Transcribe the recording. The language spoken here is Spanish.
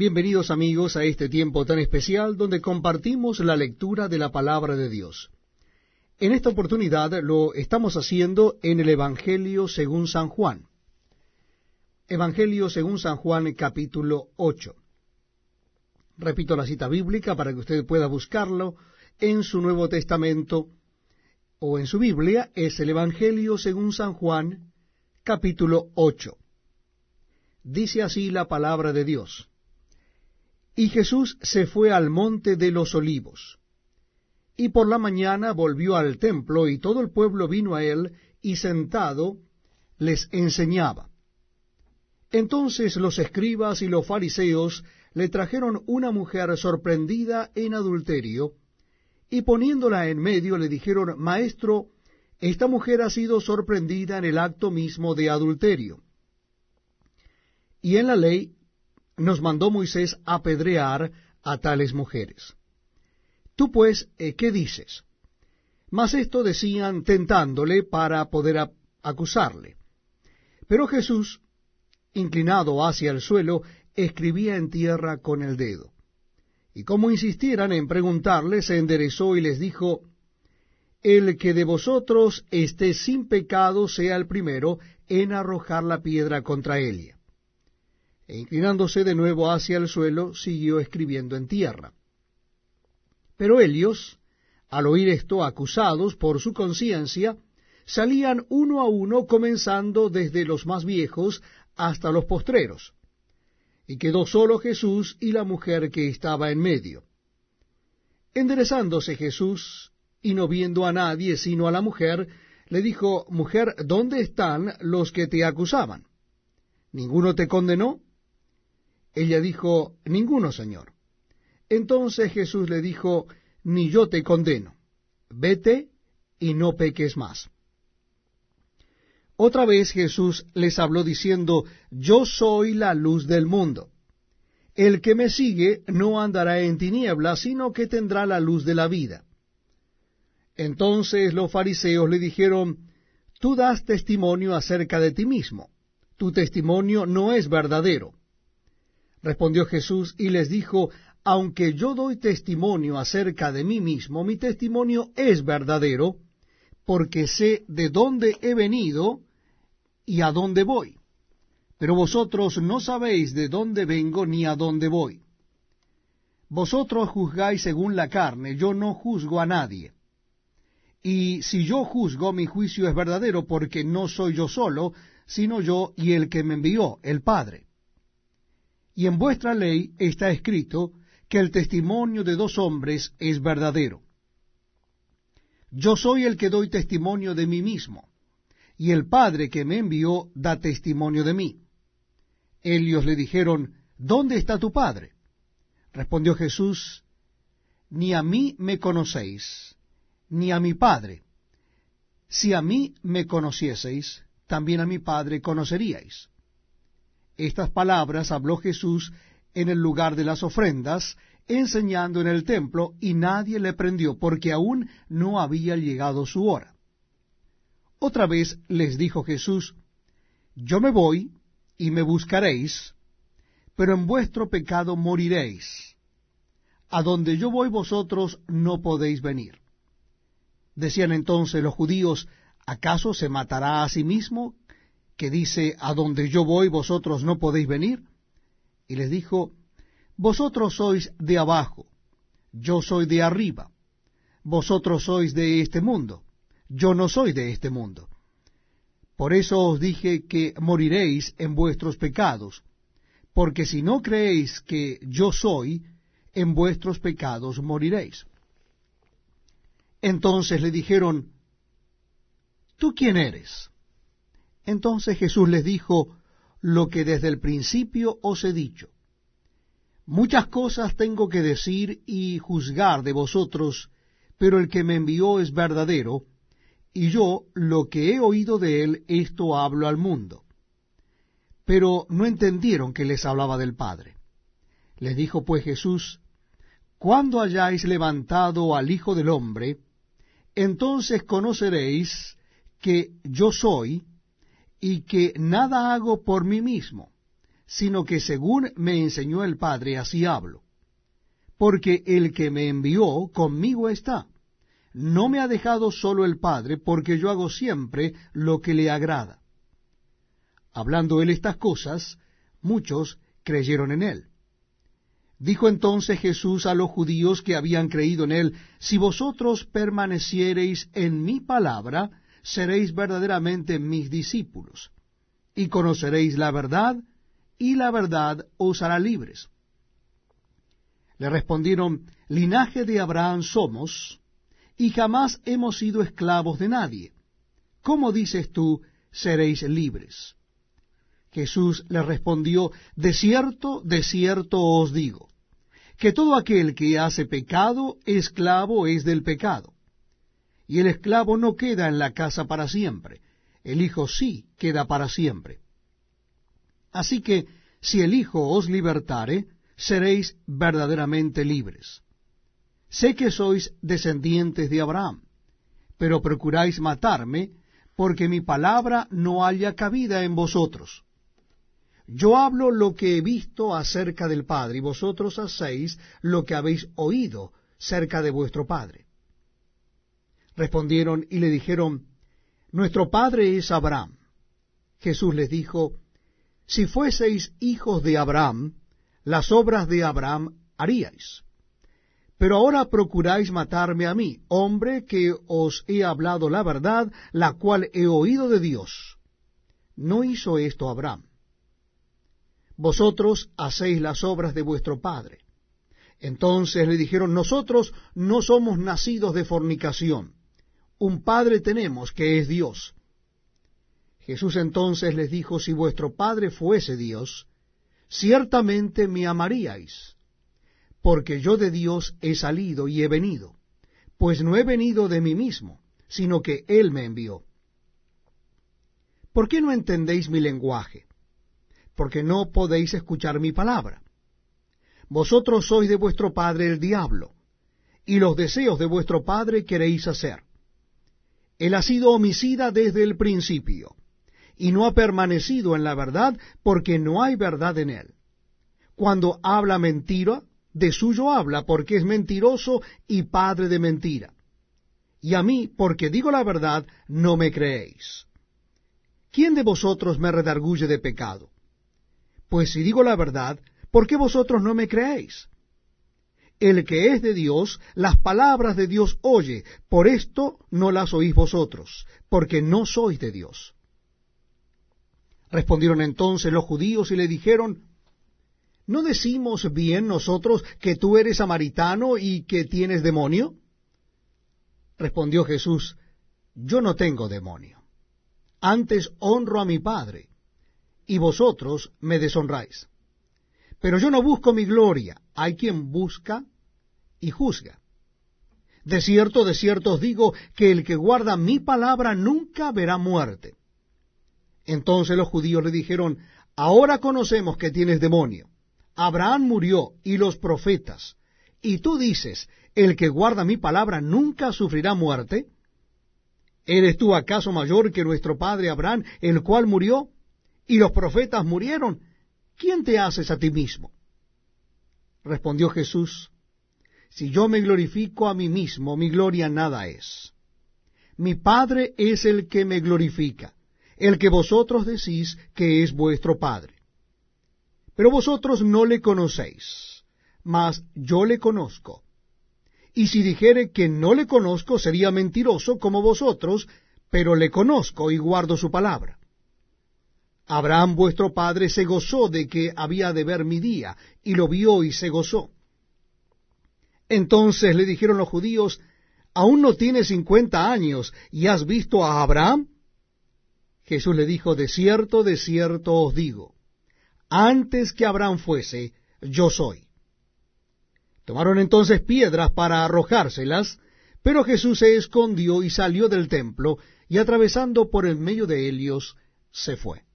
Bienvenidos amigos a este tiempo tan especial donde compartimos la lectura de la palabra de Dios. En esta oportunidad lo estamos haciendo en el Evangelio según San Juan. Evangelio según San Juan capítulo 8. Repito la cita bíblica para que usted pueda buscarlo en su Nuevo Testamento o en su Biblia. Es el Evangelio según San Juan capítulo 8. Dice así la palabra de Dios. Y Jesús se fue al monte de los olivos. Y por la mañana volvió al templo, y todo el pueblo vino a él, y sentado les enseñaba. Entonces los escribas y los fariseos le trajeron una mujer sorprendida en adulterio, y poniéndola en medio le dijeron, Maestro, esta mujer ha sido sorprendida en el acto mismo de adulterio. Y en la ley nos mandó Moisés apedrear a tales mujeres. Tú pues, eh, ¿qué dices? Mas esto decían tentándole para poder acusarle. Pero Jesús, inclinado hacia el suelo, escribía en tierra con el dedo. Y como insistieran en preguntarle, se enderezó y les dijo, El que de vosotros esté sin pecado sea el primero en arrojar la piedra contra ella e inclinándose de nuevo hacia el suelo, siguió escribiendo en tierra. Pero ellos, al oír esto, acusados por su conciencia, salían uno a uno, comenzando desde los más viejos hasta los postreros. Y quedó solo Jesús y la mujer que estaba en medio. Enderezándose Jesús, y no viendo a nadie sino a la mujer, le dijo, Mujer, ¿dónde están los que te acusaban? ¿Ninguno te condenó? Ella dijo, Ninguno, Señor. Entonces Jesús le dijo, Ni yo te condeno. Vete y no peques más. Otra vez Jesús les habló diciendo, Yo soy la luz del mundo. El que me sigue no andará en tinieblas, sino que tendrá la luz de la vida. Entonces los fariseos le dijeron, Tú das testimonio acerca de ti mismo. Tu testimonio no es verdadero. Respondió Jesús y les dijo, aunque yo doy testimonio acerca de mí mismo, mi testimonio es verdadero, porque sé de dónde he venido y a dónde voy. Pero vosotros no sabéis de dónde vengo ni a dónde voy. Vosotros juzgáis según la carne, yo no juzgo a nadie. Y si yo juzgo, mi juicio es verdadero, porque no soy yo solo, sino yo y el que me envió, el Padre. Y en vuestra ley está escrito que el testimonio de dos hombres es verdadero. Yo soy el que doy testimonio de mí mismo, y el Padre que me envió da testimonio de mí. Ellos le dijeron, ¿Dónde está tu Padre? Respondió Jesús, Ni a mí me conocéis, ni a mi Padre. Si a mí me conocieseis, también a mi Padre conoceríais. Estas palabras habló Jesús en el lugar de las ofrendas, enseñando en el templo, y nadie le prendió, porque aún no había llegado su hora. Otra vez les dijo Jesús, Yo me voy, y me buscaréis, pero en vuestro pecado moriréis. A donde yo voy vosotros no podéis venir. Decían entonces los judíos, ¿acaso se matará a sí mismo que dice, a donde yo voy vosotros no podéis venir? Y les dijo, vosotros sois de abajo, yo soy de arriba, vosotros sois de este mundo, yo no soy de este mundo. Por eso os dije que moriréis en vuestros pecados, porque si no creéis que yo soy, en vuestros pecados moriréis. Entonces le dijeron, ¿tú quién eres? Entonces Jesús les dijo lo que desde el principio os he dicho. Muchas cosas tengo que decir y juzgar de vosotros, pero el que me envió es verdadero, y yo lo que he oído de él, esto hablo al mundo. Pero no entendieron que les hablaba del Padre. Les dijo pues Jesús, Cuando hayáis levantado al Hijo del Hombre, entonces conoceréis que yo soy, y que nada hago por mí mismo, sino que según me enseñó el Padre, así hablo. Porque el que me envió conmigo está. No me ha dejado solo el Padre, porque yo hago siempre lo que le agrada. Hablando él estas cosas, muchos creyeron en él. Dijo entonces Jesús a los judíos que habían creído en él, Si vosotros permaneciereis en mi palabra, seréis verdaderamente mis discípulos, y conoceréis la verdad, y la verdad os hará libres. Le respondieron, Linaje de Abraham somos, y jamás hemos sido esclavos de nadie. ¿Cómo dices tú, seréis libres? Jesús le respondió, De cierto, de cierto os digo, que todo aquel que hace pecado, esclavo es del pecado. Y el esclavo no queda en la casa para siempre, el Hijo sí queda para siempre. Así que, si el Hijo os libertare, seréis verdaderamente libres. Sé que sois descendientes de Abraham, pero procuráis matarme, porque mi palabra no haya cabida en vosotros. Yo hablo lo que he visto acerca del Padre, y vosotros hacéis lo que habéis oído cerca de vuestro Padre. Respondieron y le dijeron, Nuestro Padre es Abraham. Jesús les dijo, Si fueseis hijos de Abraham, las obras de Abraham haríais. Pero ahora procuráis matarme a mí, hombre que os he hablado la verdad, la cual he oído de Dios. No hizo esto Abraham vosotros hacéis las obras de vuestro padre. Entonces le dijeron, nosotros no somos nacidos de fornicación, un padre tenemos que es Dios. Jesús entonces les dijo, si vuestro padre fuese Dios, ciertamente me amaríais, porque yo de Dios he salido y he venido, pues no he venido de mí mismo, sino que Él me envió. ¿Por qué no entendéis mi lenguaje? porque no podéis escuchar mi palabra. Vosotros sois de vuestro padre el diablo, y los deseos de vuestro padre queréis hacer. Él ha sido homicida desde el principio, y no ha permanecido en la verdad, porque no hay verdad en él. Cuando habla mentira, de suyo habla, porque es mentiroso y padre de mentira. Y a mí, porque digo la verdad, no me creéis. ¿Quién de vosotros me redarguye de pecado? Pues si digo la verdad, ¿por qué vosotros no me creéis? El que es de Dios, las palabras de Dios oye, por esto no las oís vosotros, porque no sois de Dios. Respondieron entonces los judíos y le dijeron, ¿no decimos bien nosotros que tú eres samaritano y que tienes demonio? Respondió Jesús, yo no tengo demonio, antes honro a mi Padre y vosotros me deshonráis. Pero yo no busco mi gloria, hay quien busca y juzga. De cierto, de cierto os digo que el que guarda mi palabra nunca verá muerte. Entonces los judíos le dijeron, ahora conocemos que tienes demonio. Abraham murió y los profetas. Y tú dices, el que guarda mi palabra nunca sufrirá muerte. ¿Eres tú acaso mayor que nuestro padre Abraham, el cual murió? y los profetas murieron, ¿quién te haces a ti mismo? Respondió Jesús, si yo me glorifico a mí mismo, mi gloria nada es. Mi Padre es el que me glorifica, el que vosotros decís que es vuestro Padre. Pero vosotros no le conocéis, mas yo le conozco. Y si dijere que no le conozco, sería mentiroso como vosotros, pero le conozco y guardo su palabra. Abraham vuestro padre se gozó de que había de ver mi día, y lo vio y se gozó. Entonces le dijeron los judíos, ¿aún no tienes cincuenta años y has visto a Abraham? Jesús le dijo, de cierto, de cierto os digo, antes que Abraham fuese, yo soy. Tomaron entonces piedras para arrojárselas, pero Jesús se escondió y salió del templo, y atravesando por el medio de ellos, se fue.